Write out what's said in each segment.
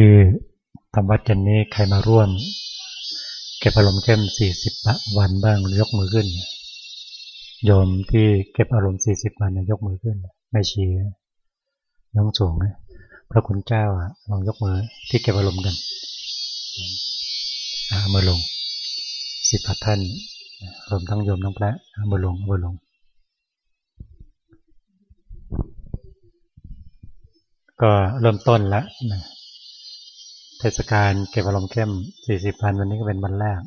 ที่ทำวัดเจนนี้ใครมาร่วม เก็บอารมณ์เข้มสี่สิบวันบ้างยกมือขึ้น โยมที่เก็บอารมณ์สี่สิบวันยกมือขึ้น ไม่ชี้ยงสูงนะพระคุณเจ้าลองยกมือที่เก็บอารมณ์กันเอามือลงสิบท่านรวมทั้งโยมทั้งพระเอามือลงเอามือลง ก็เริ่มต้นแล้วนะ เทศกาลเก็บอารมณ์เข้มสี่สิบพันวันนี้ก็เป็นวันแรก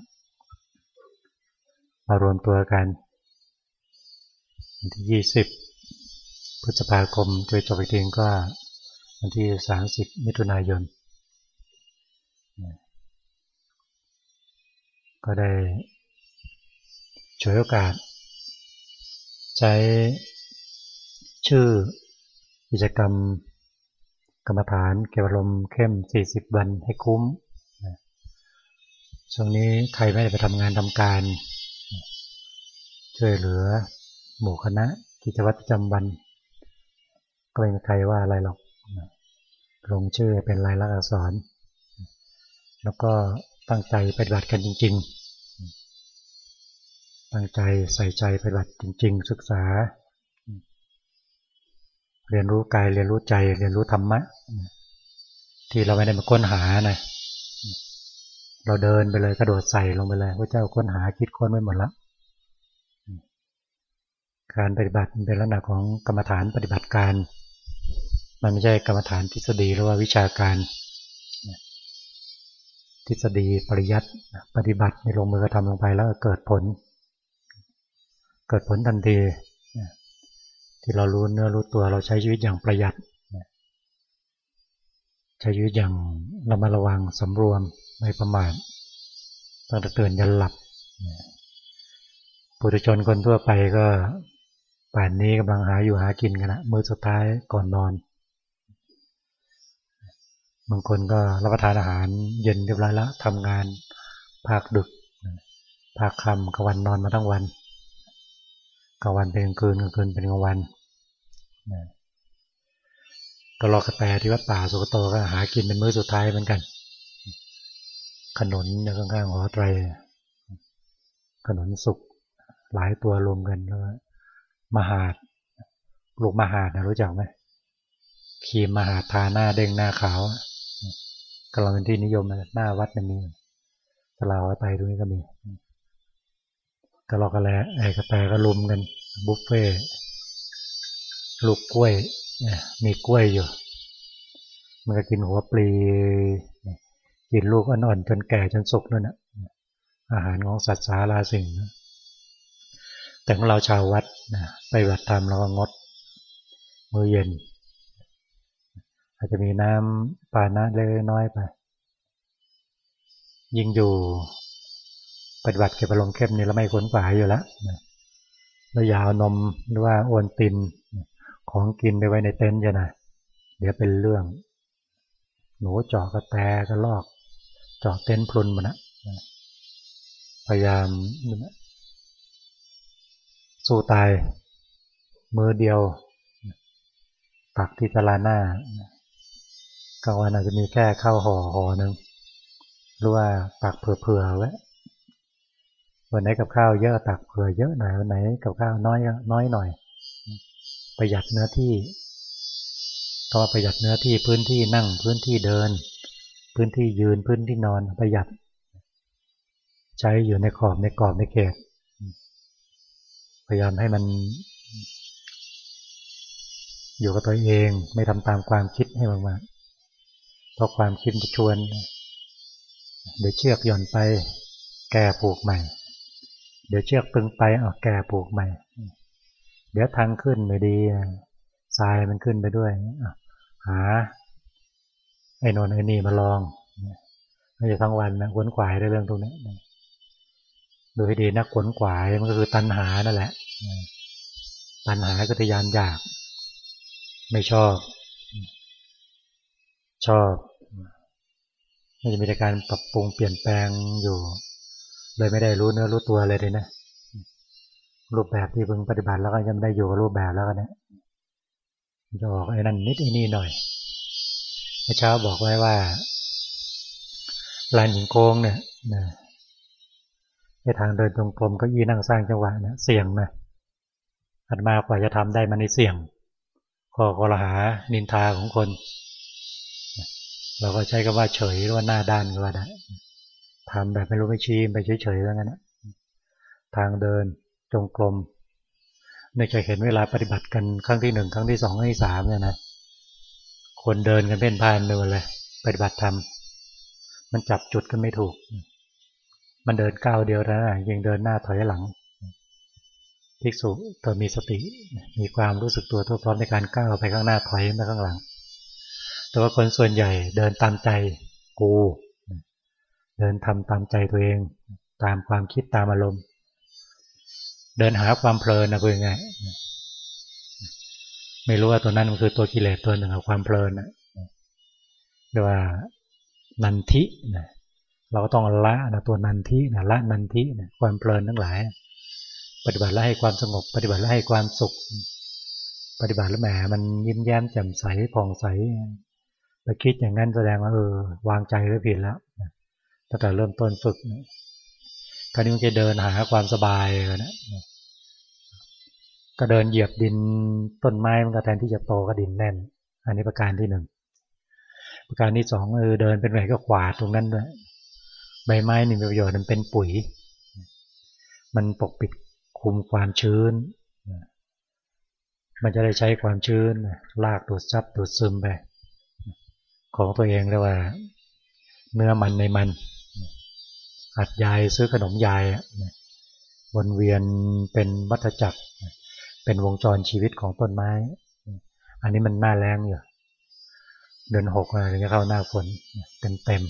มารวมตัวกันวันที่ยี่สิบพฤษภาคมโดยจบอีกทีก็วันที่สามสิบมิถุนายน ก็ได้ฉวยโอกาส ใช้ชื่อกิจกรรม กรรมฐานเก็บอารมเข้ม40วันให้คุ้มช่วงนี้ใครไม่ได้ไปทำงานทำการ ช่วยเหลือ หมู่คณะ กิจวัตรประจำวัน ก็ไม่มีใครว่าอะไรหรอกลงชื่อเป็นลายลักษณ์อักษร แล้วก็ตั้งใจปฏิบัติกันจริง ๆ ตั้งใจใส่ใจปฏิบัติจริง ๆ ศึกษา เรียนรู้กายเรียนรู้ใจ เรียนรู้ธรรมะที่เราไม่ได้มาค้นหานะเราเดินไปเลยกระโดดใส่ลงไปเลยพระเจ้าค้นหาคิดค้นไว้หมดล้วการปฏิบัติเป็นลักษณะของกรรมฐานปฏิบัติการ มันไม่ใช่กรรมฐานทฤษฎีหรือว่าวิชาการ ทฤษฎีปริยัติปฏิบัติในลงมือกระทำลงไปแล้วเกิดผล เกิดผลทันที ที่เรารู้เนื้อรู้ตัวเราใช้ชีวิตอย่างประหยัดใช้ชีวิตอย่างระมัดระวังสำรวมไม่ประมาทตั้งแต่ตื่นยันหลับปุถุชนคนทั่วไปก็ป่านนี้กำลังหาอยู่หากินกันนะมื้อสุดท้ายก่อนนอน บางคนก็รับประทานอาหารเย็นเรียบร้อยแล้วทำงานภาคดึกภาคค่ำกวันนอนมาทั้งวัน กลางวันเป็นกลางคืนกลางคืนเป็นกลางวันก็รอกระแตที่วัดป่าสุกโตก็หากินเป็นมื้อสุดท้ายเหมือนกัน ขนนข้างๆหอไตรขนนสุกหลายตัวรวมกันแล้วมหาดลูกมหาดนะรู้จักไหมครีมมหาดทาหน้าเด้งหน้าขาวกำลังเป็นที่นิยมหน้าวัดมีตลาดไปตรงนี้ก็มี กระลอกกระแล้วไอ้กระแตก็ลุมกันบุฟเฟ่ลูกกล้วยมีกล้วยอยู่ มันก็กินหัวปลีกินลูกอ่อนๆจนแก่จนสุกนั่นนะอาหารของสัตว์สาราสิ่ง แต่ของเราชาววัดนะไปวัดธรรมเราก็งด มือเย็น อาจจะมีน้ำปานะเล็กน้อยไป ยิ่งอยู่ ปฏิบัติเก็บอารมณ์เข้มนี่เราไม่ขนขวายอยู่แล้วเรายาวนมหรือว่าโอนตินของกินไปไว้ในเต็นท์จะนะเดี๋ยวเป็นเรื่อง หนูเจาะกระแตกระลอกเจาะเต็นท์พลุนมันนะพยายามสู้ตายมือเดียวตักที่ตลาหน้ากลางวันอาจจะมีแค่ข้าวห่อห่อหนึ่งหรือว่าตักเผื่อๆไว้ วันไหนกับข้าวเยอะตักเผื่อเยอะหน่อยวันไหนกับข้าวน้อยน้อยหน่อย ประหยัดเนื้อที่ก็ประหยัดเนื้อที่พื้นที่นั่งพื้นที่เดิน พื้นที่ยืนพื้นที่นอนประหยัด ใช้อยู่ในขอบในกรอบในเขตพยายามให้มัน อยู่กับตัวเองไม่ทำตามความคิดให้มากๆเพราะความคิดจะชวนเดี๋ยวเชือกหย่อนไปแก่ผูกใหม่ เดี๋ยวเชือกตึงไปเอาแก่ผูกใหม่ เดี๋ยวทางขึ้นไม่ดีทรายมันขึ้นไปด้วยหาไอ้นนไอ้นี่มาลองไม่ใช่ทั้งวันนะขวนขวายในเรื่องตรงนี้ดูให้ดีนะขวนขวายมันก็คือตัณหานั่นแหละ ตัณหาก็ทยานอยาก ไม่ชอบ ชอบมันจะมีการปรับปรุงเปลี่ยนแปลงอยู่ เลยไม่ได้รู้เนื้อรู้ตัวเลยเลยนะ รูปแบบที่พึงปฏิบัติแล้วก็ยังไได้อยู่กับรูปแบบแล้วกันนะจะออกไอ้นั่นนิดไอ้นี่หน่อยเมื่อเช้าบอกไว้ว่าลานหินโค้งเนี่ยนะในทางเดินตรงกลมก็ยี่นั่งสร้างจังหวะเนี่ยเสี่ยงนะอันมากว่าจะทำได้มันในเสี่ยงข้อกรหานินทาของคน เราก็ใช้คำว่าเฉยหรือว่าหน้าด้านก็ได้ ทำแบบไม่รู้ไม่ชี้ไปเฉยๆแล้วงั้นะทางเดินจงกรมในจะเห็นเวลาปฏิบัติกันครั้งที่หนึ่งครั้งที่สองครั้งที่สามเนี่ยนะคนเดินกันเป็นพานไปหมดเลย ปฏิบัติธรรมมันจับจุดกันไม่ถูก มันเดินก้าวเดียวนะยังเดินหน้าถอยหลังภิกษุตัวมีสติ มีความรู้สึกตัวทั่วพร้อมในการก้าวไปข้างหน้าถอยมาข้างหลัง แต่ว่าคนส่วนใหญ่เดินตามใจกู เดินทำตามใจตัวเอง ตามความคิดตามอารมณ์ เดินหาความเพลินนะคือไงไม่รู้ว่าตัวนั้นมันคือตัวกิเลสตัวหนึ่งของความเพลินนะเรียกว่านันทินะเราก็ต้องละนะตัวนันทินะละนันทินะความเพลินทั้งหลาย ปฏิบัติแล้วให้ความสงบ ปฏิบัติแล้วให้ความสุข ปฏิบัติแล้วแหมมันยิ้มแย้มแจ่มใสผ่องใสไปคิดอย่างนั้นแสดงว่าเออวางใจไว้ผิดแล้ว ตั้งแต่เริ่มต้นฝึกคราวนี้มันจะเดินหาความสบายเลยนะก็เดินเหยียบดินต้นไม้มันก็แทนที่จะโตก็ดินแน่น อันนี้ประการที่หนึ่งประการที่สองเออเดินเป็นไหนก็ขวาตรงนั้นด้วยใบไม้นี่มีประโยชน์มันเป็นปุ๋ย มันปกปิดคุมความชื้น มันจะได้ใช้ความชื้นลากดูดซับดูดซึมไป ของตัวเองเรียกว่า เนื้อมันในมัน อัดยายซื้อขนมยายวนเวียนเป็นวัฏจักร เป็นวงจรชีวิตของต้นไม้ อันนี้มันน่าแรงอยู่เดือนหกอะไรจะเข้าหน้าฝนเต็มเต็ม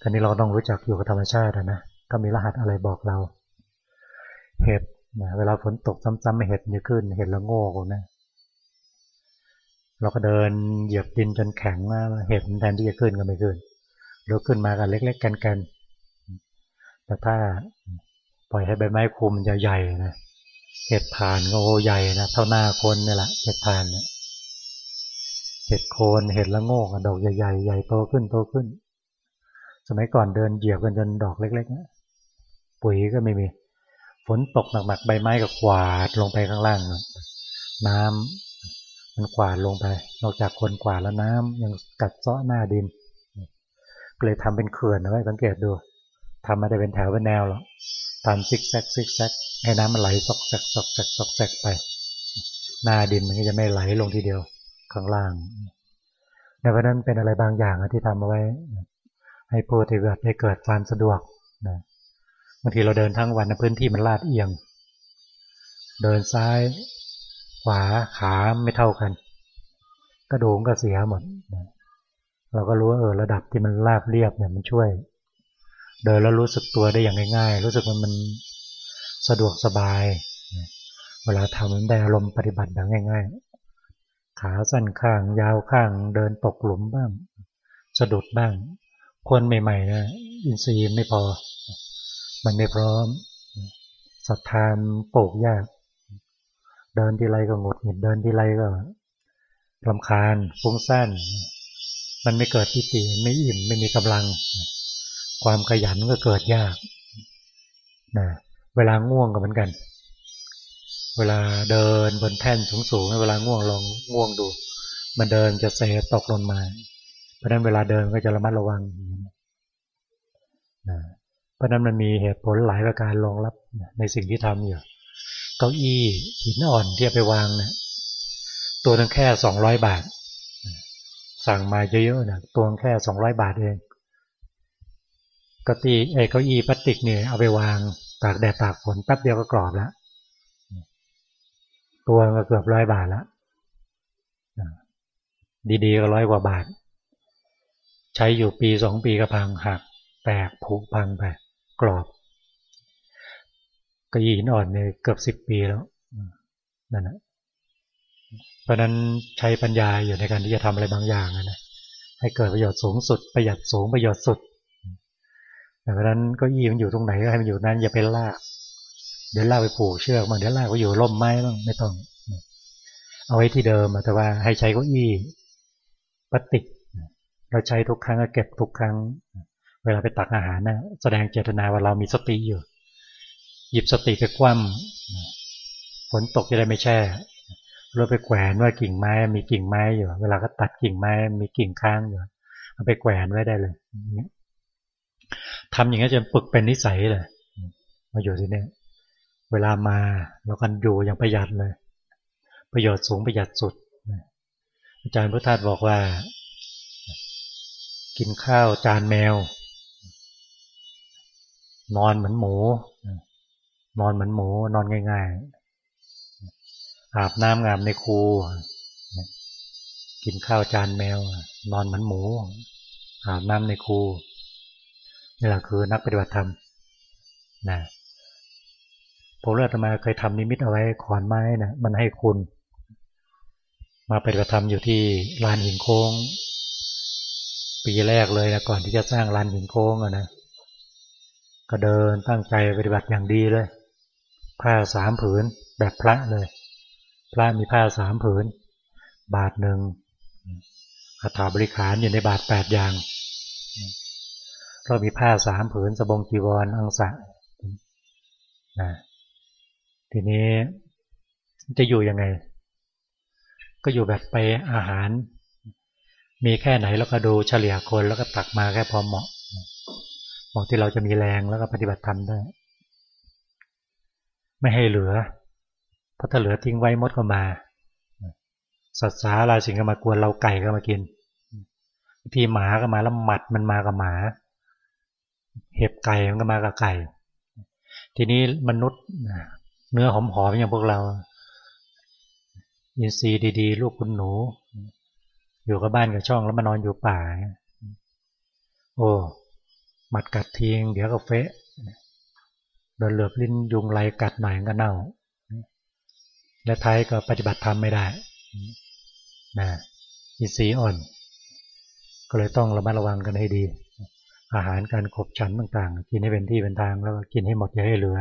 ทีนี้เราต้องรู้จักอยู่กับธรรมชาตินะก็มีรหัสอะไรบอกเรา เห็ดนะเวลาฝนตกซ้ำๆไม่เห็ดจะขึ้น เห็ดละโง่กนะเราก็เดินเหยียบดินจนแข็งเห็ดแทนที่จะขึ้นก็ไม่ขึ้น หรือขึ้นมากันเล็ก ๆ กันๆแต่ถ้าปล่อยให้ใบไม้คุมมันจะใหญ่นะเห็ดผ่านก็โใหญ่นะเท่าหน้าคนนี่แหละเห็ดผ่านเนี่ยเห็ดโคนเห็ดละโงกดอกใหญ่ๆใหญ่โตขึ้นโตขึ้น สมัยก่อนเดินเหยียบกันจนดอกเล็กๆนะปุ๋ยก็ไม่มี ฝนตกหนักๆใบไม้ก็ขวาดลงไปข้างล่าง น้ำมันขวาดลงไป นอกจากคนขวาดแล้วน้ำยังกัดเซาะหน้าดิน เลยทำเป็นเขื่อนนะไว้สังเกตดูทำมาได้เป็นแถวเป็นแนวหรอกทำซิกแซกซิกแซกให้น้ำมันไหลซอกแซกซอกแซกซอกแซกไป หน้าดินมันก็จะไม่ไหลลงทีเดียวข้างล่างในวันนั้นเป็นอะไรบางอย่างที่ทำเอาไว้ ให้ผู้ที่เกิดให้เกิดความสะดวกนะบางทีเราเดินทั้งวันพื้นที่มันลาดเอียง เดินซ้ายขวาขาไม่เท่ากัน กระดูกก็เสียหมดนะ เราก็รู้ว่าเออระดับที่มันราบเรียบเนี่ยมันช่วย เดินแล้วรู้สึกตัวได้อย่างง่าย ๆ รู้สึกว่ามันสะดวกสบาย เวลาทำมันได้อารมณ์ปฏิบัติแบบง่าย ๆ ขาสั้นข้าง ยาวข้าง เดินตกหลุมบ้าง สะดุดบ้าง คนใหม่ๆนะอินทรีย์ไม่พอ มันไม่พร้อมศรัทธามปลูกยาก เดินทีไรก็หงุดหงิดเดินทีไรก็ลำคาญฟุ้งซ่าน มันไม่เกิดทิฏฐิไม่อิ่มไม่มีกำลัง ความขยันก็เกิดยากนะเวลาง่วงก็เหมือนกัน เวลาเดินบนแท่นสูงๆเวลาง่วงลองง่วงดู มันเดินจะเซตกลงมา เพราะนั้นเวลาเดินก็จะระมัดระวังนะเพราะนั้นมันมีเหตุผลหลายประการรองรับในสิ่งที่ทำอยู่เก้าอี้หินอ่อนที่ไปวางนะตัวนึงแค่สองร้อยบาท สั่งมาเยอะๆนะตัวแค่สองร้อยบาทเองก็ตีไอ้เก้าอี้พลาสติกเนี่ยเอาไปวางตากแดดตากฝนแป๊บเดียวก็กรอบแล้วตัวก็เกือบร้อยบาทแล้วดีๆก็ร้อยกว่าบาท ใช้อยู่ปีสองปีก็พังหัก แตกผุพังไปกรอบก็ยีนอ่อนเนี่ยเกือบสิบปีแล้วนั่นแหละ เพราะนั้นใช้ปัญญาอยู่ในการที่จะทำอะไรบางอย่างนะให้เกิดประโยชน์สูงสุด ประหยัดสูงประโยชน์สุดเพราะนั้นก็ยีมันอยู่ตรงไหนก็ให้มันอยู่นั้นอย่าไปลากเดี๋ยวลากไปผูกเชือกมาเดี๋ยวลากไปอยู่ร่มไม้บ้างไม่ต้อง เอาไว้ที่เดิมแต่ว่าให้ใช้เก้าอี้พลาสติก เราใช้ทุกครั้งก็เก็บทุกครั้ง เวลาไปตักอาหารนะแสดงเจตนาว่าเรามีสติอยู่ หยิบสติไปคว่ำฝนตกจะได้ไม่แช่ เราไปแขวนว่ากิ่งไม้มีกิ่งไม้อยู่ เวลาก็ตัดกิ่งไม้มีกิ่งค้างอยู่เอาไปแขวนไว้ได้เลยทำอย่างนี้จนฝึกเป็นนิสัยเลยมาอยู่ที่นี่เวลามาเรากันอยู่อย่างประหยัดเลย ประโยชน์สูงประหยัดสุดอาจารย์พุทธาบอกว่า กินข้าวจานแมว นอนเหมือนหมู นอนเหมือนหมูนอนง่าย ๆ อาบน้ำงามในครูกินข้าวจานแมว นอนเหมือนหมู อาบน้ำในครูนี่แหละคือนักปฏิบัติธรรมนะผมเลือดมาเคยทำนิมิตเอาไว้ขอนไม้นะมันให้คุณ มาปฏิบัติธรรมอยู่ที่ลานหินโค้ง ปีแรกเลยนะก่อนที่จะสร้างลานหินโค้งนะก็เดินตั้งใจปฏิบัติอย่างดีเลย ผ้าสามผืนแบบพระเลย พระมีผ้าสามผืน บาทหนึ่งคาถาบริขารอยู่ในบาทแปดอย่างก็มีผ้าสามผืนสบงจีวรอังสะนะทีนี้จะอยู่ยังไง ก็อยู่แบบไปอาหาร มีแค่ไหนแล้วก็ดูเฉลี่ยคนแล้วก็ตักมาแค่พอเหมาะเหมาะที่เราจะมีแรงแล้วก็ปฏิบัติธรรมได้ ไม่ให้เหลือ เพราะถ้าเหลือทิ้งไว้มดก็มา สัตว์สาราสิงก็มากวนเราไก่ก็มากินทีหมาก็มาแล้วหมัดมันมากับหมา เห็บไก่มันก็มากับไก่ ทีนี้มนุษย์เนื้อหอมๆอย่างพวกเรา อินทรีย์ดีๆ ลูกคุณหนู อยู่กับบ้านกับช่องแล้วมานอนอยู่ป่า โอ้หมัดกัดทิ้งเดี๋ยวก็เฟะโดนเหลือบลิ้นยุงไรกัดหน่อยก็เน่า และท้ายก็ปฏิบัติธรรมไม่ได้นะอินทรีย์อ่อน ก็เลยต้องระมัดระวังกันให้ดี อาหารการขบฉันต่างๆ กินให้เป็นที่เป็นทางแล้วก็กินให้หมดอย่าให้เหลือ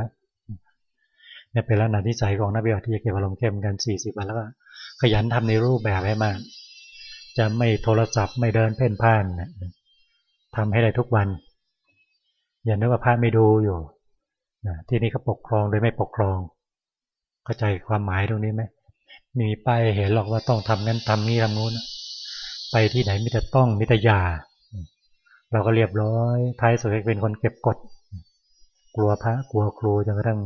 เนี่ยเป็นลักษณะนิสัยของนักปฏิบัติที่จะเก็บอารมณ์เข้มกันสี่สิบวันแล้วก็ขยันทำในรูปแบบให้มาก จะไม่โทรศัพท์ไม่เดินเพ่นพ่านทำให้ได้ทุกวัน อย่านึกว่าพระไม่ดูอยู่นะที่นี่เขาปกครองโดยไม่ปกครอง เข้าใจความหมายตรงนี้ไหมมีป้ายเห็นหรอกว่าต้องทำนั้นทำนี้ทำนู้นไปที่ไหนมีแต่ต้องมีแต่ยา เราก็เรียบร้อยท้ายสุดเป็นคนเก็บกด กลัวพระกลัวครูจนกระทั่ง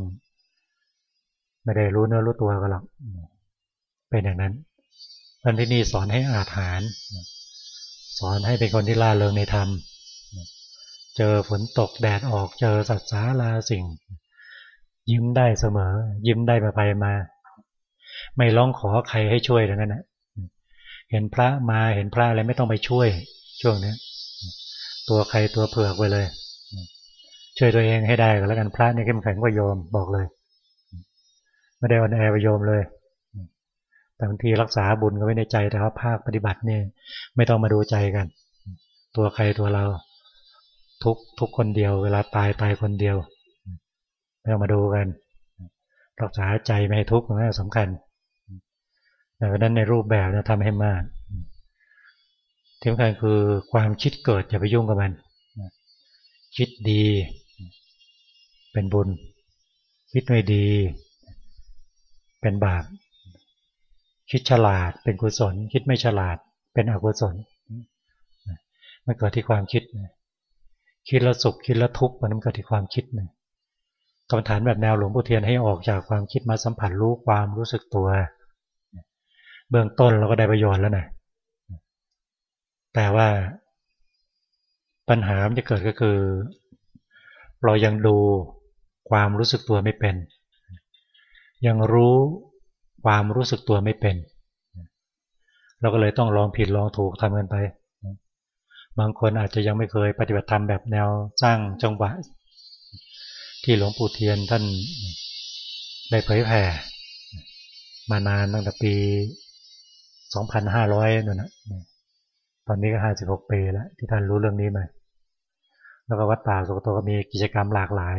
ไม่ได้รู้เนื้อรู้ตัวกันหรอกเป็นอย่างนั้นท่านที่นี่สอนให้อาถานสอนให้เป็นคนที่ล่าเริงในธรรม เจอฝนตกแดดออกเจอสัตว์สาลาสิ่ง ยิ้มได้เสมอ ยิ้มได้มาไปมา ไม่ร้องขอใครให้ช่วยอย่างนั้นนะเห็นพระมาเห็นพระอะไรไม่ต้องไปช่วย ช่วงนี้ตัวใครตัวเผือกไปเลย ช่วยตัวเองให้ได้ก็แล้วกันพระนี่เข้มแข็งกว่าโยมบอกเลย ไม่ได้อ่อนแอไปโยมเลยแต่บางทีรักษาบุญก็ไว้ในใจแต่ว่าภาคปฏิบัติเนี่ยไม่ต้องมาดูใจกัน ตัวใครตัวเรา ทุกทุกคนเดียว เวลาตายตายคนเดียว ไม่ต้องมาดูกัน รักษาใจไม่ให้ทุกข์นั่สำคัญแต่เพราะนั้นในรูปแบบนะทำให้มากที่สำคัญคือความคิดเกิดอย่าไปยุ่งกับมัน คิดดี เป็นบุญ คิดไม่ดี เป็นบาป คิดฉลาดเป็นกุศล คิดไม่ฉลาดเป็นอกุศลมันเกิดที่ความคิด คิดแล้วสุขคิดแล้วทุกข์มันเกิดที่ความคิดนะ กรรมฐานแบบแนวหลวงปู่เทียนให้ออกจากความคิดมาสัมผัสรู้ความรู้สึกตัว เบื้องต้นเราก็ได้ประโยชน์แล้วนะแต่ว่าปัญหามันจะเกิดก็คือ เรายังดูความรู้สึกตัวไม่เป็น ยังรู้ความรู้สึกตัวไม่เป็น เราก็เลยต้องลองผิดลองถูกทำกันไป บางคนอาจจะยังไม่เคยปฏิบัติธรรมแบบแนวสร้างจังหวะ ที่หลวงปู่เทียนท่านได้เผยแผ่ มานานตั้งแต่ปี 2,500นั่นนะตอนนี้ก็56ปีแล้ว ที่ท่านรู้เรื่องนี้มา แล้วก็วัดป่าสุกโตก็มีกิจกรรมหลากหลาย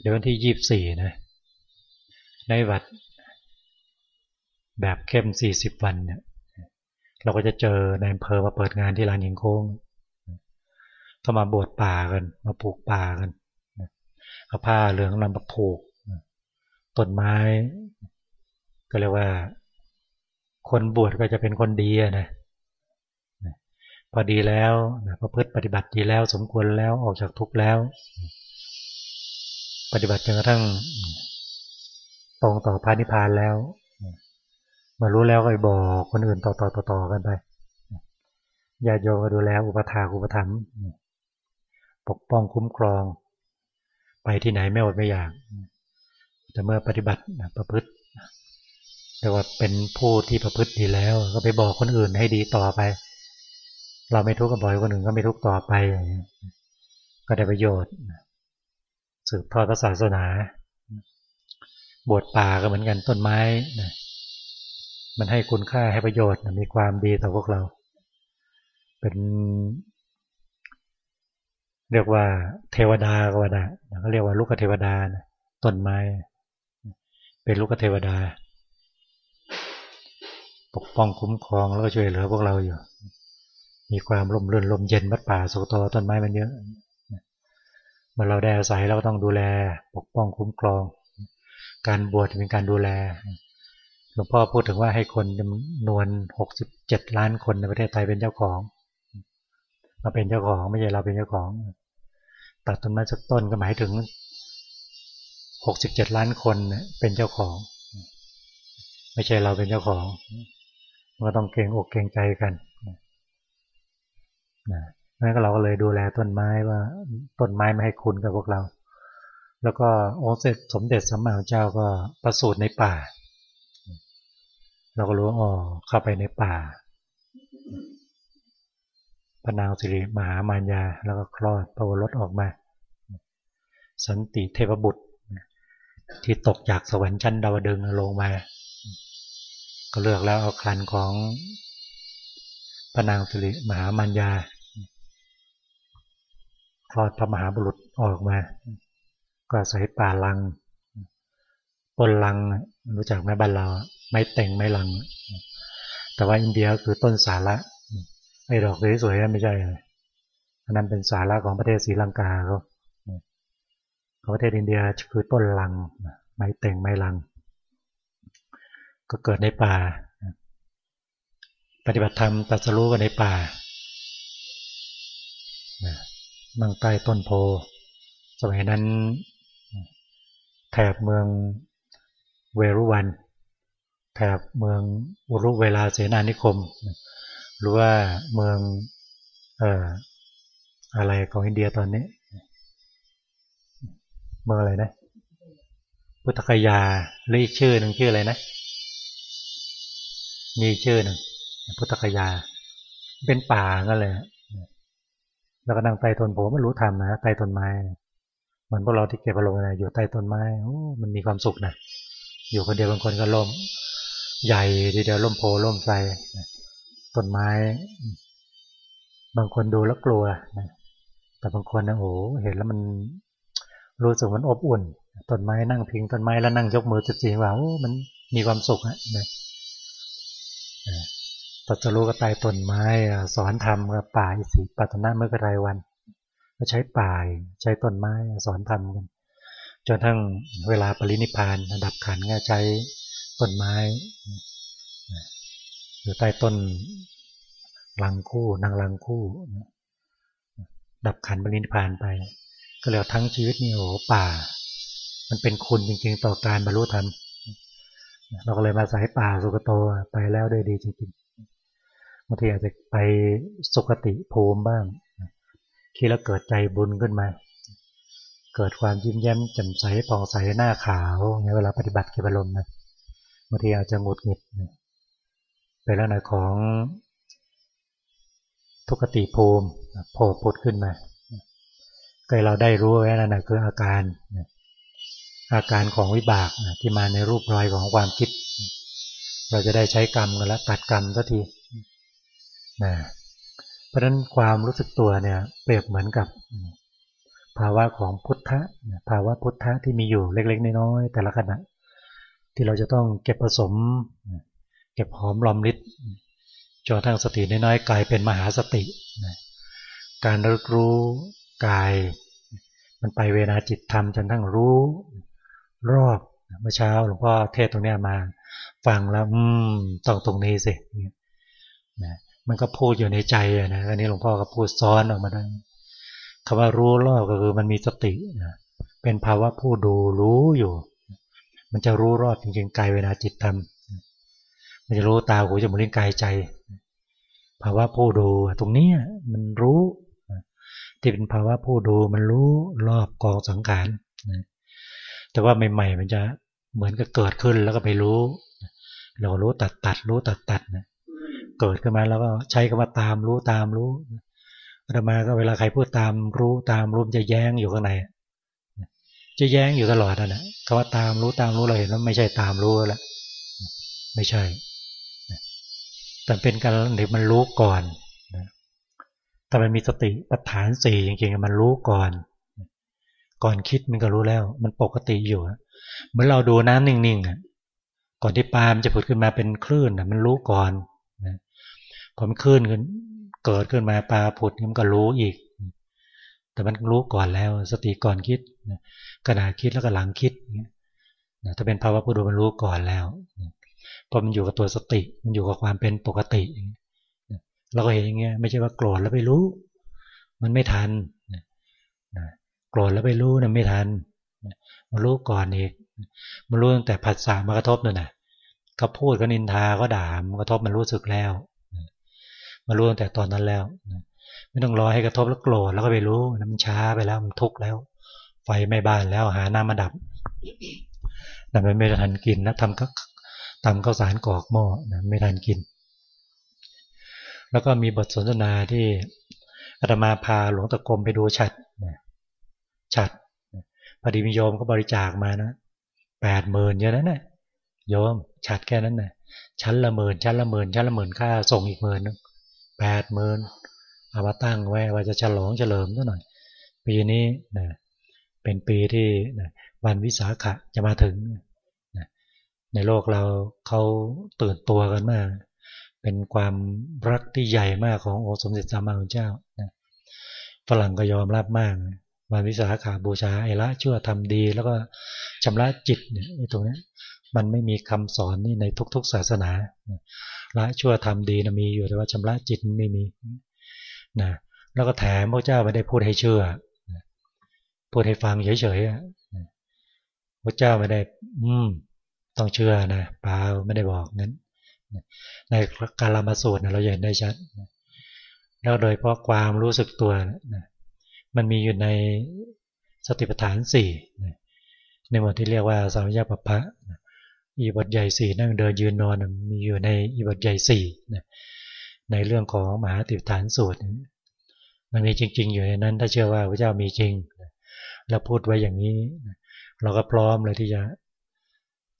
เดี๋ยววันที่ 24 นะในวัดแบบเข้ม 40 วันเนี่ยเราก็จะเจอในอำเภอมาเปิดงานที่ลานหินโค้งก็มาบวชป่ากัน มาปลูกป่ากัน เอาผ้าเหลืองนำมาผูกต้นไม้ ก็เรียกว่า คนบวชก็จะเป็นคนดีนะพอดีแล้วพอพฤติปฏิบัติดีแล้ว สมควรแล้วออกจากทุกข์แล้ว ปฏิบัติจนกระทั่งตรงต่อพระนิพพานแล้วมารู้แล้วก็ไปบอกคนอื่นต่อต่อต่อต่อกันไปญาติโยมก็ดูแลอุปถาอุปถัมภ์ปกป้องคุ้มครอง ไปที่ไหนไม่อดไม่อยาก แต่เมื่อปฏิบัติประพฤติแต่ว่าเป็นผู้ที่ประพฤติดีแล้ว ก็ไปบอกคนอื่นให้ดีต่อไป เราไม่ทุกข์กับบ่อยคนอื่นก็ไม่ทุกข์ต่อไป ก็ได้ประโยชน์ สืบทอดศาสนา บวชป่าก็เหมือนกันต้นไม้มันให้คุณค่าให้ประโยชน์มีความดีต่อพวกเรา เป็น เรียกว่าเทวดาก็ว่าได้เขาเรียกว่าลูกเทวดาต้นไม้ เป็นลูกเทวดา ปกป้องคุ้มครองแล้วก็ช่วยเหลือพวกเราอยู่ มีความร่มรื่นลมเย็นวัดป่าสุโตต้นไม้มันเยอะเมื่อเราได้อาศัยเราก็ต้องดูแล ปกป้องคุ้มครอง การบวชเป็นการดูแลหลวงพ่อพูดถึงว่าให้คนจำนวนหกสิบเจ็ดล้านคนในประเทศไทยเป็นเจ้าของ มาเป็นเจ้าของไม่ใช่เราเป็นเจ้าของ ตัดต้นไม้สักต้นก็หมายถึงหกสิบเจ็ดล้านคนเป็นเจ้าของ ไม่ใช่เราเป็นเจ้าของก็ต้องเกรงอกเกรงใจกันนะงั้นเราก็เลยดูแลต้นไม้ว่าต้นไม้ไม่ให้คุณกับพวกเรา แล้วก็โอเสร็จสมเด็จสัมมาเจ้าก็ประสูติในป่า เราก็รู้อ๋อเข้าไปในป่า พระนางสิริมหามารยา แล้วก็คลอดพระวรถออกมา สันติเทพบุตร ที่ตกจากสวรรค์ชั้นดาวดึงลงมา ก็เลือกแล้วเอาครันของพระนางสิริมหามารยา คลอดพระมหาบุรุษออกมา ก็ใส่ป่าลังต้นลังรู้จักไหมบ้านเรา ไม่แต่งไม่ลัง แต่ว่าอินเดียคือต้นสาระ ไอ้ดอกสวยๆไม่ใช่อันนั้นเป็นสาระของประเทศศรีลังกาเขาของประเทศอินเดียคือต้นลัง ไม่แต่งไม่ลัง ก็เกิดในป่า ปฏิบัติธรรมตัดสรู้กันในป่านั่งใต้ต้นโพ สมัยนั้นแถบเมืองเวรุวัน แถบเมืองอุรุเวลาเสนานิคม หรือว่าเมืองเอ่ออะไรของอินเดียตอนนี้ เมืองอะไรนะ พุทธคยาหรืออีกชื่อหนึ่งชื่ออะไรนะมีชื่อหนึ่งพุทธคยา เป็นป่าก็เลยแล้วก็นั่งใต้ต้นโพไม่รู้ทำนะใต้ต้นไม้เหมือนพวกเราที่เก็บอารมณ์นะอยู่ใต้ต้นไม้โอ้มันมีความสุขนะอยู่คนเดียวบางคนก็ล่ม ใหญ่ทีเดียวล่มโพล่มไทร ต้นไม้ บางคนดูแล้วกลัวนะแต่บางคนนะโอ้เห็นแล้วมันรู้สึกมันอบอุ่นต้นไม้นั่งพิงต้นไม้แล้วนั่งยกมือจุดจีว่าโอ้มันมีความสุขอะนะตัดจะรู้ก็ตายต้นไม้สอนธรรมกับป่าอิสิปัตนะเมื่อกรายวัน ก็ใช้ป่าใช้ต้นไม้สอนธรรมกันจนทั้งเวลาปรินิพานดับขันก็ใช้ต้นไม้ อยู่ใต้ต้นลังคู่นางลังคู่ ดับขันปรินิพานไป ก็แล้วทั้งชีวิตนี่โอ้ป่า มันเป็นคุณจริง ๆ ต่อการบรรลุธรรมเราก็เลยมาสายป่าสุกโตไปแล้วด้วยดีจริงๆบางทีอาจจะไปสุกติภูมิบ้างคิดแล้วเกิดใจบุญขึ้นมา เกิดความยิ้มแย้มแจ่มใสผ่องใสหน้าขาวเวลาปฏิบัติเก็บอารมนะบางทีอาจจะหงุดหงิด ไปแล้วนะของทุกติภูมิโผล่พุดขึ้นมาก็เราได้รู้ไว้นั่นนะคืออาการอาการของวิบากที่มาในรูปรอยของความคิด เราจะได้ใช้กรรมกันแล้วตัดกรรมสักทีนะเพราะฉะนั้นความรู้สึกตัวเนี่ยเปรียบเหมือนกับภาวะของพุทธะภาวะพุทธะที่มีอยู่เล็กๆน้อยๆแต่ละขณะที่เราจะต้องเก็บผสม เก็บหอมรอมริดจนทั้งสติน้อยๆกลายเป็นมหาสติ การรู้รู้กาย มันไปเวลาจิตทำจนทั้งรู้รอบเมื่อเช้าหลวงพ่อเทศตรงนี้มา ฟังแล้วอืมต้องตรงนี้สินะมันก็พูดอยู่ในใจนะอันนี้หลวงพ่อก็พูดซ้อนออกมาได้คำว่ารู้รอบก็คือมันมีสตินะเป็นภาวะผู้ดูรู้อยู่ มันจะรู้รอบจริงๆกายเวลาจิตทำมั มันจะรู้ตาหูจมูกลิ้นกายใจภาวะผู้ดูตรงนี้มันรู้ที่เป็นภาวะผู้ดูมันรู้รอบกองสังขารแต่ว่าใหม่ๆมันจะเหมือนกับเกิดขึ้นแล้วก็ไปรู้ เรารู้ตัดตัดรู้ตัดตัดนะเกิดขึ้นมาแล้วก็ใช้คำว่าตามรู้ตามรู้อาตมาก็เวลาใครพูดตามรู้ตามรู้จะแย้งอยู่ข้างในจะแย้งอยู่ตลอดนะคำว่าตามรู้ตามรู้เราเห็นแล้วไม่ใช่ตามรู้แล้วไม่ใช่ แต่เป็นการหรือมันรู้ก่อนแต่มันมีสติปัฏฐานสี่จริงๆมันรู้ก่อน ก่อนคิดมันก็รู้แล้ว มันปกติอยู่เหมือนเราดูน้ำนิ่งๆก่อนที่ปลามจะผุดขึ้นมาเป็นคลื่นมันรู้ก่อนพอมันคลื่นขึ้นเกิดขึ้นมาปลาผุดมันก็รู้อีก แต่มันรู้ก่อนแล้ว สติก่อนคิดขณะคิดแล้วก็หลังคิดถ้าเป็นภาวะผู้ดูมันรู้ก่อนแล้ว พอมันอยู่กับตัวสติ มันอยู่กับความเป็นปกติเราก็เห็นอย่างเงี้ยไม่ใช่ว่าโกรธแล้วไปรู้ มันไม่ทันโกรธแล้วไปรู้นะไม่ทันมารู้ก่อนอีกมารู้ตั้งแต่ผัสสะมากระทบนั่นนะเขาพูดก็นินทาก็ด่ามากระทบมันรู้สึกแล้วมารู้ตั้งแต่ตอนนั้นแล้วไม่ต้องรอให้กระทบแล้วโกรธแล้วก็ไปรู้นมันช้าไปแล้วมันทุกข์แล้ว ไฟไม่บ้านแล้วหาน้ำมาดับแต่ไม่ทันกินนะทำ ทำข้าวสารกอกหม้อนะไม่ทันกิน แล้วก็มีบทสนทนาที่อาตมาพาหลวงตะกรมไปดูฉัดฉัดพอดีมีโยมก็บริจาคมานะแปดหมื่นเยอะนั้นนะโยมฉัดแค่นั้นนะชั้นละหมื่นชั้นละหมื่นชั้นละหมื่นค่าส่งอีกหมื่นนึงแปดหมื่นเอามาตั้งไว้ว่าจะฉลองเฉลิมซะหน่อย ปีนี้นะเป็นปีที่นะวันวิสาขะจะมาถึงนะ ในโลกเราเขาตื่นตัวกันมาก เป็นความรักที่ใหญ่มากขององค์สมเด็จสัมมาสัมพุทธเจ้าฝรั่งก็ยอมรับมากวันวิสาขาบูชาไอ้ละชั่วทำดี แล้วก็ชำระจิตเนี่ยตรงนี้มันไม่มีคำสอนนี่ในทุก ๆ ศาสนาละชั่วทำดีนะมีอยู่แต่ว่าชำระจิตไม่มีนะแล้วก็แถมพระเจ้าไม่ได้พูดให้เชื่อพูดให้ฟังเฉยๆพระเจ้าไม่ได้ อืม ต้องเชื่อนะเปล่าไม่ได้บอกนั้น ในการลมาสูตรเราเห็นได้ชัดแล้วโดยเพราะความรู้สึกตัวมันมีอยู่ในสติปัฏฐานสี่ในหมวดที่เรียกว่าสาวยาปภะอีบทใหญ่สี่นั่งเดินยืนนอนมีอยู่ในอีบทใหญ่สี่ในเรื่องของมหาติปฐานสูตร มันมีจริง ๆ อยู่ในนั้น ถ้าเชื่อว่าพระเจ้ามีจริงแล้วพูดไว้อย่างนี้ เราก็พร้อมเลยที่จะ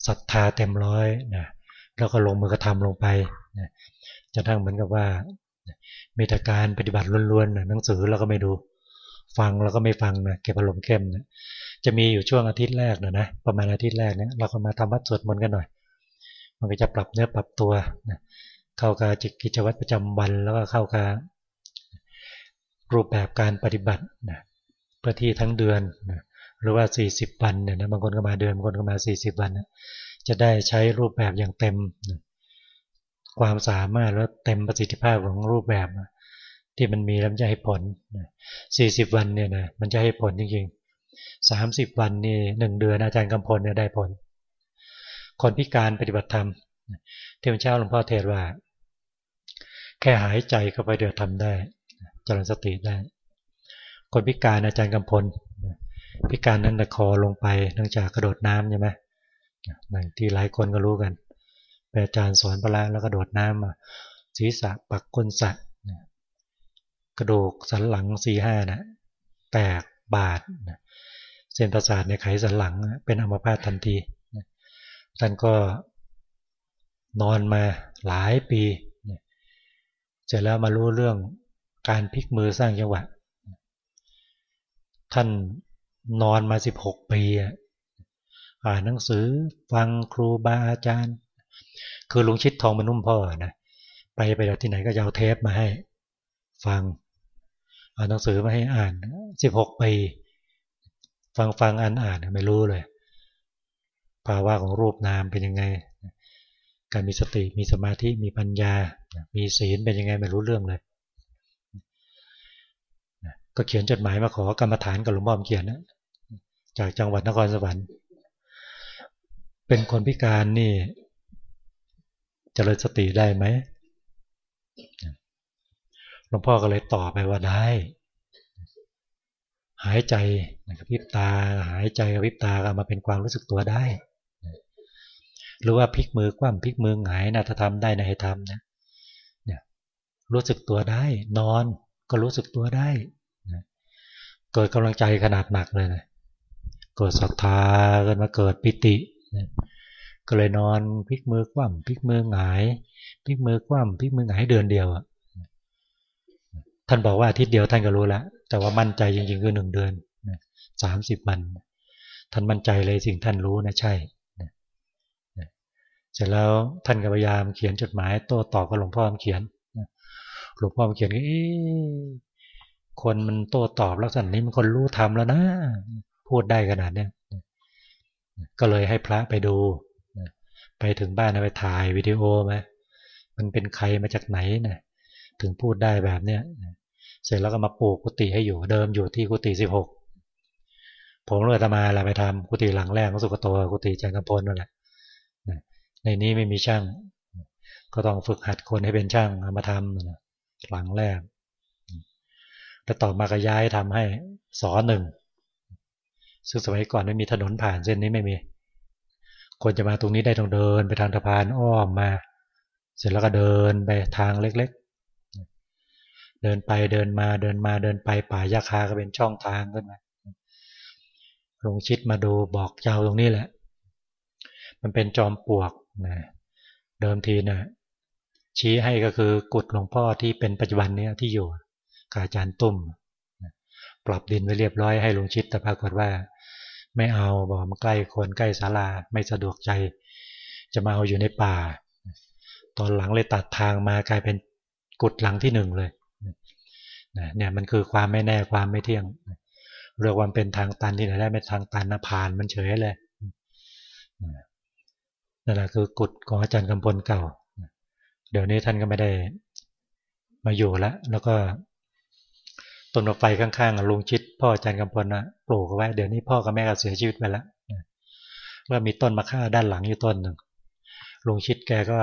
ศรัทธาเต็มร้อยนะแล้วก็ลงมือกระทำลงไปจะทั้งเหมือนกับว่ามีแต่การปฏิบัติล้วนๆหนังสือเราก็ไม่ดู ฟังเราก็ไม่ฟังนะเก็บอารมณ์เข้มนะจะมีอยู่ช่วงอาทิตย์แรกนะนะประมาณอาทิตย์แรกเนี่ยเราก็มาทำวัดสวดมนต์กันหน่อย มันก็จะปรับเนื้อปรับตัวนะเข้ากับจิตกิจวัตรประจำวันแล้วก็เข้ากับรูปแบบการปฏิบัตินะเพื่อที่ทั้งเดือนนะ หรือว่า 40 วันเนี่ยนะบางคนก็มาเดือนบางคนก็มา 40 วันนะจะได้ใช้รูปแบบอย่างเต็ม ความสามารถและเต็มประสิทธิภาพของรูปแบบที่มันมีแล้วจะให้ผล 40 วันเนี่ยนะมันจะให้ผลจริงๆ 30 วันนี่หนึ่งเดือนอาจารย์กำพลเนี่ยได้ผล คนพิการปฏิบัติธรรมที่พระเจ้าหลวงพ่อเทศว่า แค่หายใจเข้าไปเดือดทำได้จริญสติได้ คนพิการอาจารย์กำพล พิการนั้นตะคอลงไปเนื่องจากกระโดดน้ำใช่ไหมที่หลายคนก็รู้กันปอาจารย์สอนพละแล้วก็โดดน้ำศีรษะปักก้นสัตว์กระดูกสันหลังสี่ห้านะแตกบาดเส้นประสาทในไขสันหลังเป็นอัมพาตทันทีท่านก็นอนมาหลายปีเสร็จแล้วมารู้เรื่องการพลิกมือสร้างจังหวะท่าน นอนมาสิบหกปีอ่านหนังสือฟังครูบาอาจารย์ คือลุงชิดทองมนุ่มพ่อนะไปไปที่ไหนก็จะเอาเทปมาให้ ฟังเอานหนังสือมาให้อ่านสิบหกปี ฟังฟังอ่านอ่านไม่รู้เลยภาวะของรูปนามเป็นยังไง การมีสติมีสมาธิมีปัญญา มีศีลเป็นยังไงไม่รู้เรื่องเลยก็เขียนจดหมายมาขอกรรมฐานกับหลวงพ่อเขียนนะ จากจังหวัดนครสวรรค์ เป็นคนพิการนี่จเจริญสติได้ไหมหลวงพ่อก็เลยตอบไปว่าได้ หายใจกับพิบตาหายใจกับพิบตาก็มาเป็นความรู้สึกตัวได้ หรือว่าพลิกมือคว่ำพลิกมือหงายนะถ้าทำได้นะให้ทำนะเนี่ยรู้สึกตัวได้ นอนก็รู้สึกตัวได้เกิดกำลังใจขนาดหนักเลยนะ เกิดศรัทธากันมาเกิดปิติ ก็เลยนอนพลิกมือคว่ำพลิกมือหงายพลิกมือคว่ำพลิกมือหงายเดือนเดียวอะท่านบอกว่าอาทิตย์เดียวท่านก็รู้แล้วแต่ว่ามั่นใจจริงๆคือหนึ่งเดือนสามสิบวัน ท่านมั่นใจเลยสิ่งท่านรู้นะใช่เสร็จแล้วท่านก็พยายามเขียนจดหมายโต้ตอบกับหลวงพ่อเขียนหลวงพ่อเขียนก็เอ๊คนมันโต้ตอบลักษณะนี้มันคนรู้ทำแล้วนะ พูดได้ขนาดนี้ก็เลยให้พระไปดู ไปถึงบ้านไปถ่ายวิดีโอไหมมันเป็นใครมาจากไหนนะถึงพูดได้แบบเนี้ยเสร็จแล้วก็มาปลูกกุฏิให้อยู่เดิมอยู่ที่กุฏิสิบหกผมเลยตมาแหละไปทำกุฏิหลังแรกของสุกโตกุฏิจันทพลนั่นแหละในนี้ไม่มีช่าง ก็ต้องฝึกหัดคนให้เป็นช่างมาทำหลังแรกแต่ต่อมาก็ย้ายทำให้สอหนึ่ง ซึ่งสมัยก่อนไม่มีถนนผ่านเส้นนี้ไม่มี คนจะมาตรงนี้ได้ต้องเดินไปทางสะพานอ้อมมา เสร็จแล้วก็เดินไปทางเล็กๆ เดินไปเดินมาเดินมาเดินไปป่ายาคาก็เป็นช่องทางขึ้นมาหลวงชิดมาดูบอกเจ้าตรงนี้แหละ มันเป็นจอมปลวกนะเดิมทีนะชี้ให้ก็คือกุดหลวงพ่อที่เป็นปัจจุบันนี้ที่อยู่กาจารย์ตุ้มปรับดินไว้เรียบร้อยให้หลวงชิดแต่ปรากฏว่า ไม่เอาบอกมาใกล้คนใกล้ศาลาไม่สะดวกใจ จะมาเอาอยู่ในป่า ตอนหลังเลยตัดทางมากลายเป็นกุดหลังที่หนึ่งเลยเนี่ยมันคือความไม่แน่ความไม่เที่ยงเรียกว่าเป็นทางตันที่ไหนได้ไม่ทางตันนะผ่านมันเฉยเลยนั่นแหละคือกุดของอาจารย์กำพลเก่า เดี๋ยวนี้ท่านก็ไม่ได้มาอยู่แล้วแล้วก็ ต้นมะไฟข้างๆลุงชิด พ่ออาจารย์กำพลนะปลูกไว้เดี๋ยวนี้พ่อกับแม่ก็เสียชีวิตไปแล้วแล้วมีต้นมะข่าด้านหลังอยู่ต้นหนึ่งลุงชิดแกก็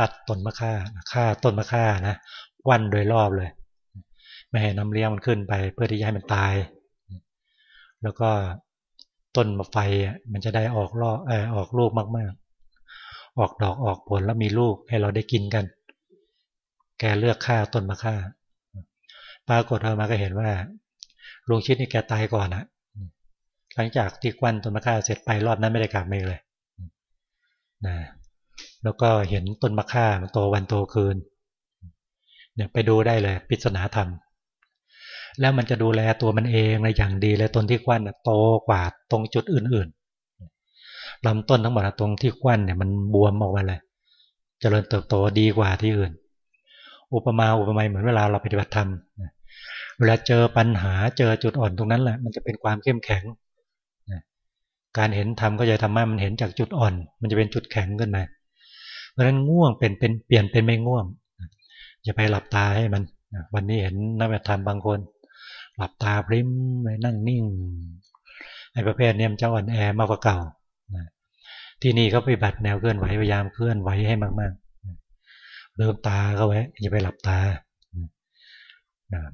ตัดต้นมะข่าข่าต้นมะข่านะวันโดยรอบเลย ไม่ให้น้ำเลี้ยงมันขึ้นไป เพื่อที่จะให้มันตาย แล้วก็ต้นมะไฟมันจะได้ออกลอกอออกลูกมากๆ ออกดอกออกผลแล้วมีลูกให้เราได้กินกัน แกเลือกฆ่าต้นมะข่า ปรากฏเรามาก็เห็นว่าลุงชิดนี่แกตายก่อนนะหลังจากที่ควันต้นมะข่าเสร็จไปรอบนั้นไม่ได้กลับมาเลยนะแล้วก็เห็นต้นมะข่ามันโตวันโตคืนเนี่ยไปดูได้เลยปิศนาธรรม แล้วมันจะดูแลตัวมันเองในอย่างดีเลยต้นที่ควันโตกว่าตรงจุดอื่นๆลำต้นทั้งหมดตรงที่ควันเนี่ยมันบวมออกมาเลยจเจริญเติบโตดีกว่าที่อื่น อุปมาอุปไมยเหมือนเวลาเราปฏิบัติธรรมเวลาเจอปัญหาเจอจุดอ่อนตรงนั้นแหละ มันจะเป็นความเข้มแข็งการเห็นธรรมก็จะทำให้มันเห็นจากจุดอ่อน มันจะเป็นจุดแข็งขึ้นมา เพราะฉะนั้นง่วงเป็นเป็นเปลี่ยนเป็นไม่ง่วงอย่าไปหลับตาให้มันวันนี้เห็นนักปฏิบัติธรรมบางคน หลับตาพริ้มไปนั่งนิ่งไอ้ประเภทนี้มันจะอ่อนแอมากกว่าเก่าที่นี่เขาปฏิบัติแนวเคลื่อนไหวพยายามเคลื่อนไหวให้มาก เริ่มตาเข้าไว้อย่าไปหลับตา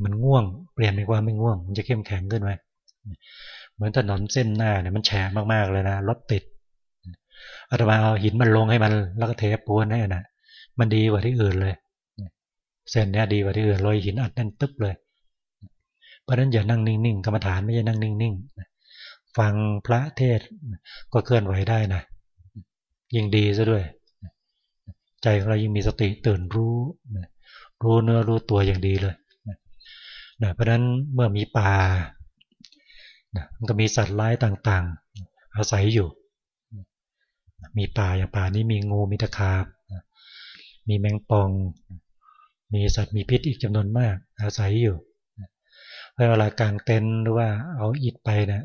มันง่วง เปลี่ยนเป็นความไม่ง่วง มันจะเข้มแข็งขึ้นไหมเหมือนถนนเส้นหน้าเนี่ยมันแฉะมากๆเลยนะรถติดอาตมาเอาหินมันลงให้มันแล้วก็เทปูนให้นะมันดีกว่าที่อื่นเลยเส้นเนี้ยดีกว่าที่อื่นลอยหินอัดแน่นตึ๊บเลย เพราะนั้นอย่านั่งนิ่งๆกรรมฐานไม่ใช่นั่งนิ่งๆฟังพระเทศก็เคลื่อนไหวได้นะยิ่งดีซะด้วย ใจของเรายิ่งมีสติตื่นรู้รู้เนื้อรู้ตัวอย่างดีเลยนะเพราะฉะนั้นเมื่อมีป่านะมันก็มีสัตว์ร้ายต่างๆ อาศัยอยู่ มีป่าอย่างป่านี้มีงูมีตะขาบ มีแมงปอง มีสัตว์มีพิษอีกจำนวนมาก อาศัยอยู่เวลากางเต็นหรือว่าเอาอิฐไปนะ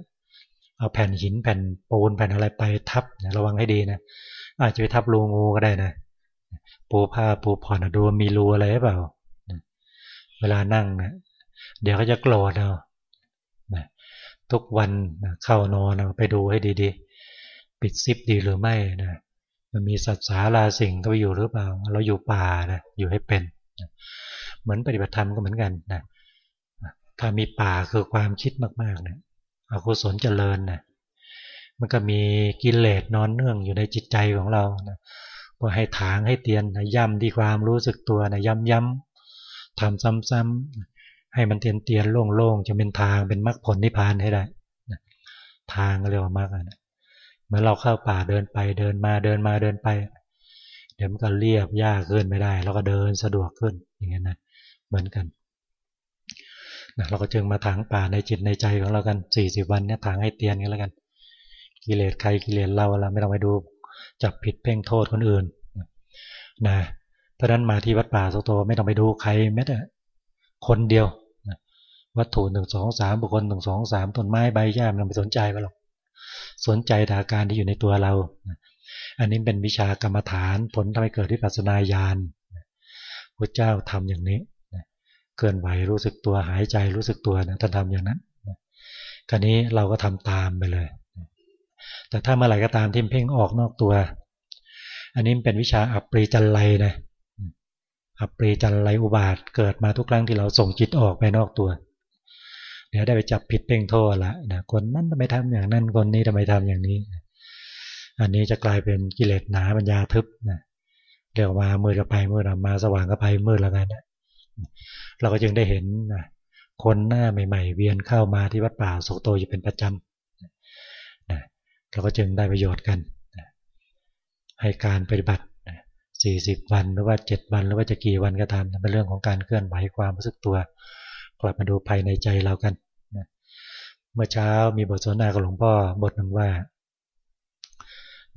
เอาแผ่นหินแผ่นปูนแผ่นอะไรไปทับระวังให้ดีนะอาจจะไปทับรูงูก็ได้นะ ปูผ้าปูผ่อนดูมีรูอะไรหรือเปล่า เวลานั่งนะเดี๋ยวเขาจะโกรธเอาทุกวันเข้านอนไปดูให้ดีๆ ปิดซิปดีหรือไม่นะมันมีสัตว์สาราสิ่งก็ไปอยู่หรือเปล่า เราอยู่ป่านะอยู่ให้เป็นเหมือนปฏิบัติธรรมก็เหมือนกันนะถ้ามีป่าคือความคิดมากๆเนี่ยอกุศลเจริญนะมันก็มีกิเลสนอนเนื่องอยู่ในจิตใจของเรานะ ก็ให้ถางให้เตียนนะย้ำที่ความรู้สึกตัวนะย้ำย้ำทำซ้ำๆให้มันเตียนเตียนโล่งๆจะเป็นทางเป็นมรรคผลนิพพานให้ได้นะทางเรียกว่ามรรคนะเมื่อเราเข้าป่าเดินไปเดินมาเดินมาเดินไป เดี๋ยวมันก็เรียบยากขึ้นไม่ได้ แล้วก็เดินสะดวกขึ้นอย่างนี้นะเหมือนกันนะเราก็จึงมาถางป่าในจิตในใจของเรากันสี่สิบวันเนี่ยถางให้เตียนกันแล้วกัน กิเลสใครกิเลสเราเราไม่ต้องไปดู จับผิดเพ่งโทษคนอื่นนะเพราะนั้นมาที่วัดป่าสุโตไม่ต้องไปดูใครแม้แต่คนเดียววัตถุหนึ่งสองสามบุคคลหนึ่งสองสามต้นไม้ใบหญ้าไม่ต้องไปสนใจไปหรอกสนใจอาการที่อยู่ในตัวเรา อันนี้เป็นวิชากรรมฐานผลทำให้เกิดที่ปัสนาญาณพระเจ้าทำอย่างนี้เคลื่อนไหวรู้สึกตัวหายใจรู้สึกตัวนะท่านทำอย่างนั้นคราวนี้เราก็ทำตามไปเลย แต่ถ้าเมื่อไหร่ก็ตามที่เพ่งออกนอกตัว อันนี้เป็นวิชาอัปรีจันไลนะอัปรีจันไลอุบาทเกิดมาทุกครั้งที่เราส่งจิตออกไปนอกตัว เดี๋ยวได้ไปจับผิดเพ่งโทษละนะคนนั้นทำไมทำอย่างนั้นคนนี้ทำไมทำอย่างนี้ อันนี้จะกลายเป็นกิเลสหนาปัญญาทึบนะเรียกมามืดก็ไปมืดมาสว่างก็ไปมืดแล้วกันนะเราก็จึงได้เห็นนะคนหน้าใหม่ ๆ เวียนเข้ามาที่วัดป่าสุโตอยู่เป็นประจำ เราก็จึงได้ประโยชน์กัน ให้การปฏิบัติสี่สิบวันหรือว่าเจ็ดวันหรือว่าจะกี่วันก็ตามเป็นเรื่องของการเคลื่อนไหวความรู้สึกตัว กลับมาดูภายในใจเรากันเมื่อเช้ามีบทสนทนากับหลวงพ่อบทหนึ่งว่า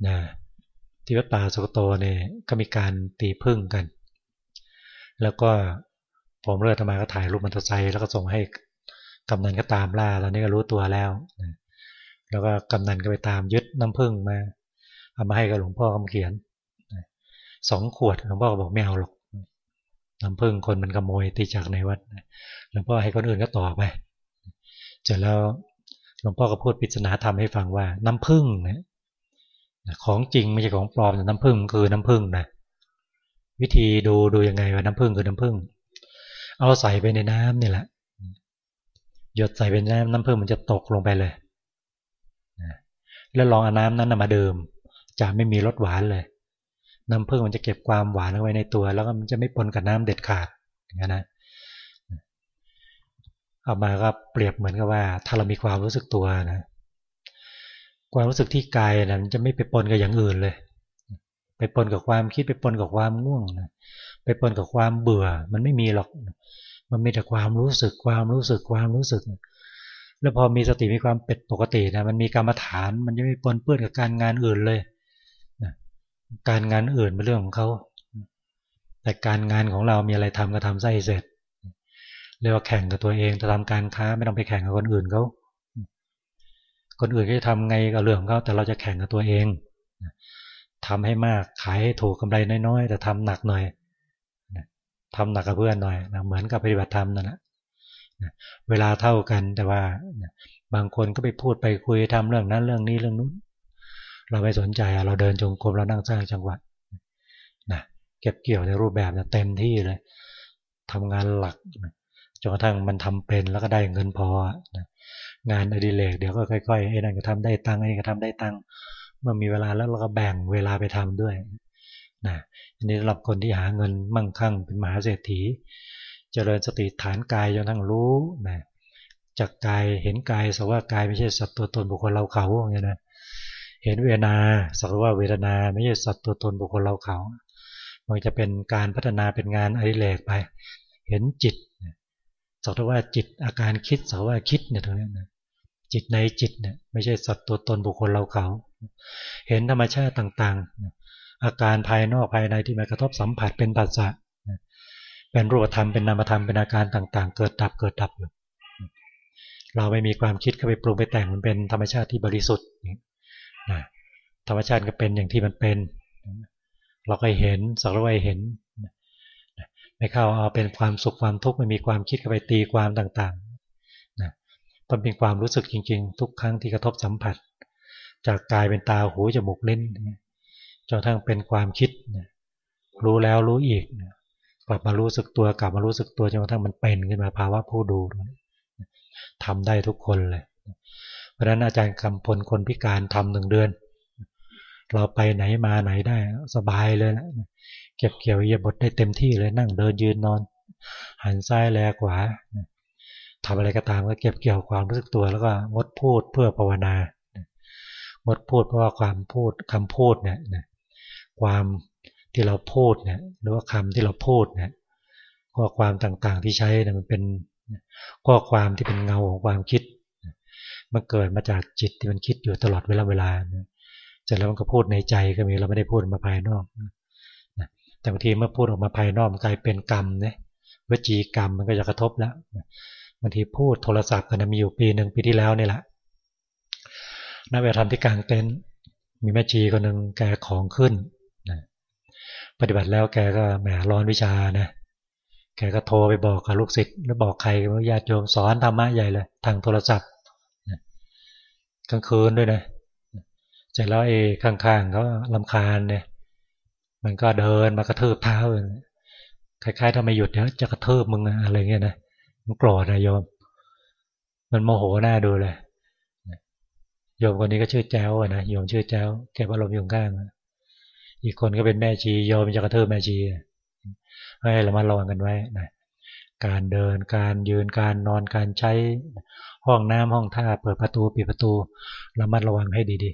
นะที่วัดป่าสุโตเนี่ยก็มีการตีพึ่งกัน แล้วก็ผมเลือกธรรมาก็ถ่ายรูปมันตอร์ไซแล้วก็ส่งให้กำนันก็ตามล่าตอนนี้ก็รู้ตัวแล้ว แล้วก็กำนันก็ไปตามยึดน้ำผึ้งมา เอามาให้กับหลวงพ่อคำเขียนสองขวดหลวงพ่อก็บอกไม่เอาหรอกน้ำผึ้งคนมันขโมยตีจากในวัดหลวงพ่อให้คนอื่นก็ต่อไปเสร็จแล้วหลวงพ่อก็พูดปริศนาธรรมให้ฟังว่าน้ำผึ้งนะของจริงไม่ใช่ของปลอมแต่น้ำผึ้งคือน้ำผึ้งนะวิธีดูดูยังไงว่าน้ำผึ้งคือน้ำผึ้งเอาใส่ไปในน้ำนี่แหละหยดใส่เป็นน้ำน้ำผึ้งมันจะตกลงไปเลย แล้วลองเอาน้ำนั้นมาดื่มจะไม่มีรสหวานเลย น้ำผึ้งมันจะเก็บความหวานเอาไว้ในตัว แล้วก็มันจะไม่ปนกับน้ำเด็ดขาดอย่างนั้นนะเอามาก็เปรียบเหมือนกับว่า ถ้าเรามีความรู้สึกตัวนะความรู้สึกที่กายนะมันจะไม่ไปปนกับอย่างอื่นเลย ไปปนกับความคิดไปปนกับความง่วงนะไปปนกับความเบื่อ มันไม่มีหรอก มันมีแต่ความรู้สึกความรู้สึกความรู้สึก แล้วพอมีสติมีความเป็ดปกตินะมันมีกรรมฐาน มันจะไม่ปนเปื้อนกับการงานอื่นเลยนะการงานอื่นเป็นเรื่องของเขาแต่การงานของเรามีอะไรทำก็ทำใส่เสร็จเรียกว่าแข่งกับตัวเองจะทำการค้าไม่ต้องไปแข่งกับคนอื่นเขาคนอื่นก็จะทำไงกับเรื่องของเขาแต่เราจะแข่งกับตัวเองทำให้มากขายให้ถูกกำไรน้อยๆ แต่ทำหนักหน่อยทำหนักกับเพื่อนหน่อยนะเหมือนกับปฏิบัติธรรมนั่นแหละ เวลาเท่ากันแต่ว่าบางคนก็ไปพูดไปคุยทำเรื่องนั้นเรื่องนี้เรื่องนู้น เราไม่สนใจเราเดินจงกรมเรานั่งสร้างจังหวะนะเก็บเกี่ยวในรูปแบบเต็มที่เลยทำงานหลักจนกระทั่งมันทำเป็นแล้วก็ได้เงินพองานอดิเรกเดี๋ยวก็ค่อยๆไอ้นั่นก็ทำได้ตังค์ไอ้นี่ก็ทำได้ตังค์เมื่อมีเวลาแล้วเราก็แบ่งเวลาไปทำด้วยนะอันนี้สำหรับคนที่หาเงินมั่งคั่งเป็นมหาเศรษฐี เจริญสติฐานกายจนทั้งรู้นะจากกายเห็นกายสักว่ากายไม่ใช่สัตว์ตัวตนบุคคลเราเขาอย่างนี้ยนะเห็นเวทนาสักว่าเวทนาไม่ใช่สัตว์ตัวตนบุคคลเราเขา มันจะเป็นการพัฒนาเป็นงานอริเรกไป เห็นจิตสักว่าจิตอาการคิดสักว่าคิดเนี่ยตรงนี้นะจิตในจิตเนี่ยไม่ใช่สัตว์ตัวตนบุคคลเราเขา เห็นธรรมชาติต่างๆ อาการภายนอกภายในที่มากระทบสัมผัสเป็นปัสสะ เป็นรูปธรรมเป็นนามธรรมเป็นอาการต่าง ๆ เกิดดับเกิดดับอยู่เราไม่มีความคิดเข้าไปปรุงไปแต่งมันเป็นธรรมชาติที่บริสุทธิ์นะธรรมชาติก็เป็นอย่างที่มันเป็น เราก็เห็นสักว่าเห็นไม่เข้าเอาเป็นความสุขความทุกข์ไม่มีความคิดเข้าไปตีความต่างๆนะมันเป็นความรู้สึกจริง ๆ ทุกครั้งที่กระทบสัมผัส จากกายเป็นตาหูจมูกลิ้นจนทั้งเป็นความคิดรู้แล้วรู้อีก กลับมารู้สึกตัวกลับมารู้สึกตัวจนกระทั่งมันเป็นขึ้นมาภาวะผู้ดูทำได้ทุกคนเลย เพราะฉะนั้นอาจารย์คำพลคนพิการทำหนึ่งเดือน เราไปไหนมาไหนได้สบายเลยนะเก็บเกี่ยวเยียบทได้เต็มที่เลยนั่งเดินยืนนอน หันซ้ายแลขวาทำอะไรก็ตามก็เก็บเกี่ยวความรู้สึกตัวแล้วก็งดพูดเพื่อภาวนางดพูดเพราะว่าความพูดคำพูดเนี่ยความ ที่เราพูดเนี่ยหรือว่าคำที่เราพูดเนี่ยข้อความต่างๆที่ใช้เนี่ยมันเป็นข้อความที่เป็นเงาของความคิด มันเกิดมาจากจิตที่มันคิดอยู่ตลอดเวลาเวลาเสร็จแล้วมันก็พูดในใจก็มีเราไม่ได้พูดมาภายนอกแต่บางทีเมื่อพูดออกมาภายนอกมันกลายเป็นกรรมเนี่ยวจีกรรมมันก็จะกระทบแล้วบางทีพูดโทรศัพท์กันมีอยู่ปีหนึ่งปีที่แล้วนี่แหละนักเวทธรรมที่กลางเต็นท์มีแม่ชีคนหนึ่งแกของขึ้น ปฏิบัติแล้วแกก็แหมร้อนวิชานะแกก็โทรไปบอกกับลูกศิษย์หรือบอกใครว่าญาติโยมสอนธรรมะใหญ่เลย ทางโทรศัพท์กลางคืนด้วยนะเสร็จแล้วเอข้างๆเขาลำคาญเนี่ย มันก็เดินมากระทืบเท้าคล้ายๆถ้าไม่หยุดเดี๋ยวจะกระทืบมึงอะไรเงี้ยนะมันโกรธนะโยม มันโมโหหน้าดูเลยโยมคนนี้ก็ชื่อแจ้วนะโยมชื่อแจ้วแกอารมณ์อยู่ข้าง อีกคนก็เป็นแม่ชีโยมจะกระเทืบแม่ชีให้เรามาระวังกันไว้นะการเดินการยืนการนอนการใช้ห้องน้ำห้องท่าเปิดประตูปิดประตูระมัดระวังให้ดี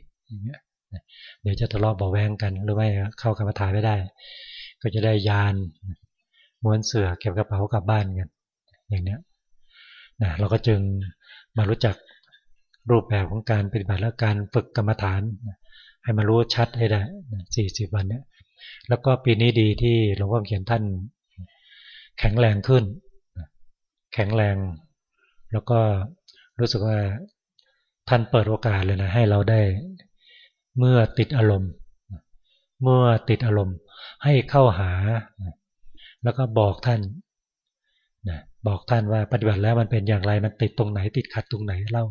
ๆเดี๋ยวจะทะเลาะเบาแวงกันหรือไม่เข้ากรรมฐานไม่ได้ ก็จะได้ยานม้วนเสือเก็บกระเป๋ากลับบ้านกันอย่างเนี้ยนะเราก็จึงมารู้จักรูปแบบของการปฏิบัติและการฝึกกรรมฐาน ให้มารู้ชัดให้ได้สี่สิบวันเนี้ยแล้วก็ปีนี้ดีที่หลวงพ่อเขียนท่าน แข็งแรงขึ้น แข็งแรง แล้วก็รู้สึกว่าท่านเปิดโอกาสเลยนะให้เราได้เมื่อติดอารมณ์ เมื่อติดอารมณ์ ให้เข้าหา แล้วก็บอกท่านนะบอกท่านว่าปฏิบัติแล้วมันเป็นอย่างไรมันติดตรงไหน ติดขัดตรงไหนเล่า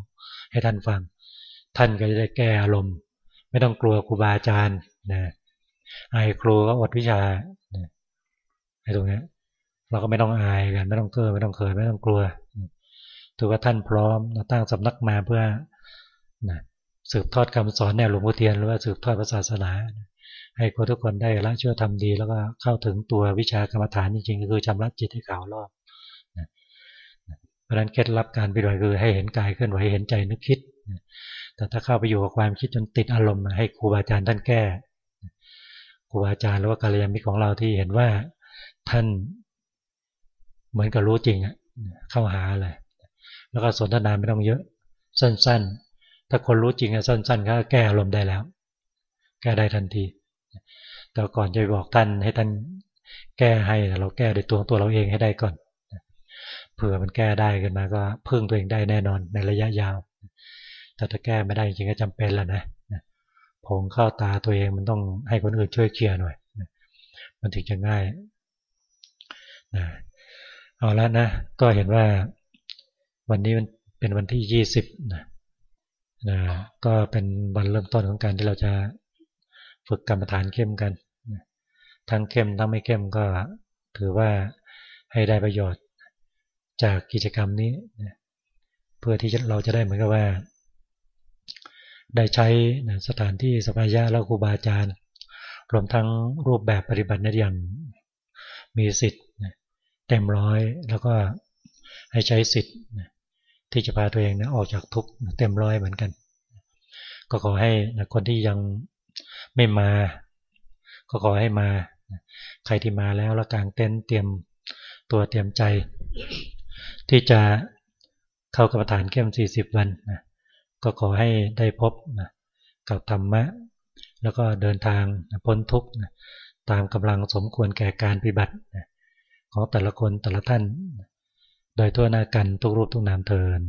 ให้ท่านฟัง ท่านก็จะได้แก้อารมณ์ ไม่ต้องกลัวครูบาอาจารย์นะอายครูก็อดวิชาไอ้ตรงนี้เราก็ไม่ต้องอายกันไม่ต้องเก้อไม่ต้องเคยไม่ต้องกลัวถือว่าท่านพร้อมตั้งสำนักมาเพื่อนะสืบทอดคำสอนแนวหลวงพ่อเทียนหรือว่าสืบทอดศาสนา ให้คนทุกคนได้ละช่วยทำดี แล้วก็เข้าถึงตัววิชากรรมฐานจริงๆก็คือชำระจิตให้ขาวรอบเพราะนั้นเคล็ดลับการปฏิบัติคือให้เห็นกายเคลื่อนไหวเห็นใจนึกคิด แต่ถ้าเข้าไปอยู่กับความคิดจนติดอารมณ์ให้ครูบาอาจารย์ท่านแก้ครูบาอาจารย์หรือว่ากัลยาณมิตรของเราที่เห็นว่าท่านเหมือนกับรู้จริงอะเข้าหาเลยแล้วก็สนทนาไม่ต้องเยอะ สั้นๆ ถ้าคนรู้จริงอะสั้นๆก็แก้อารมณ์ได้แล้ว แก้ได้ทันที แต่ก่อนจะบอกท่านให้ท่านแก้ให้เราแก้ด้วยตัวตัวเราเองให้ได้ก่อนเผื่อมันแก้ได้กันมาก็พึ่งตัวเองได้แน่นอนในระยะยาว แต่ถ้าแก้ไม่ได้จริงก็จำเป็นแล้วนะผงเข้าตาตัวเองมันต้องให้คนอื่นช่วยเคลียร์หน่อยมันถึงจะง่ายนะเอาละนะ ก็เห็นว่าวันนี้มันเป็นวันที่ยี่สิบนะนะก็เป็นวันเริ่มต้นของการที่เราจะฝึกกรรมฐานเข้มกัน ทั้งเข้มทั้งไม่เข้มก็ถือว่าให้ได้ประโยชน์จากกิจกรรมนี้ เพื่อที่เราจะได้เหมือนกับว่า ได้ใช้สถานที่สภายะและครูบาอาจารย์ รวมทั้งรูปแบบปฏิบัติในอย่างมีสิทธิ์เต็มร้อยแล้วก็ให้ใช้สิทธิ์ที่จะพาตัวเองออกจากทุกข์เต็มร้อยเหมือนกัน ก็ขอให้คนที่ยังไม่มา ก็ขอให้มา ใครที่มาแล้วแล้วกางเต้นเตรียมตัวเตรียมใจ ที่จะเข้ากรรมฐานเข้ม40 วันนะ ก็ขอให้ได้พบนะกับธรรมะ แล้วก็เดินทางพ้นทุกข์นะตามกำลังสมควรแก่การปฏิบัตินะของแต่ละคนแต่ละท่าน โดยทั่วหน้ากันทุกรูปทุกนามเทิน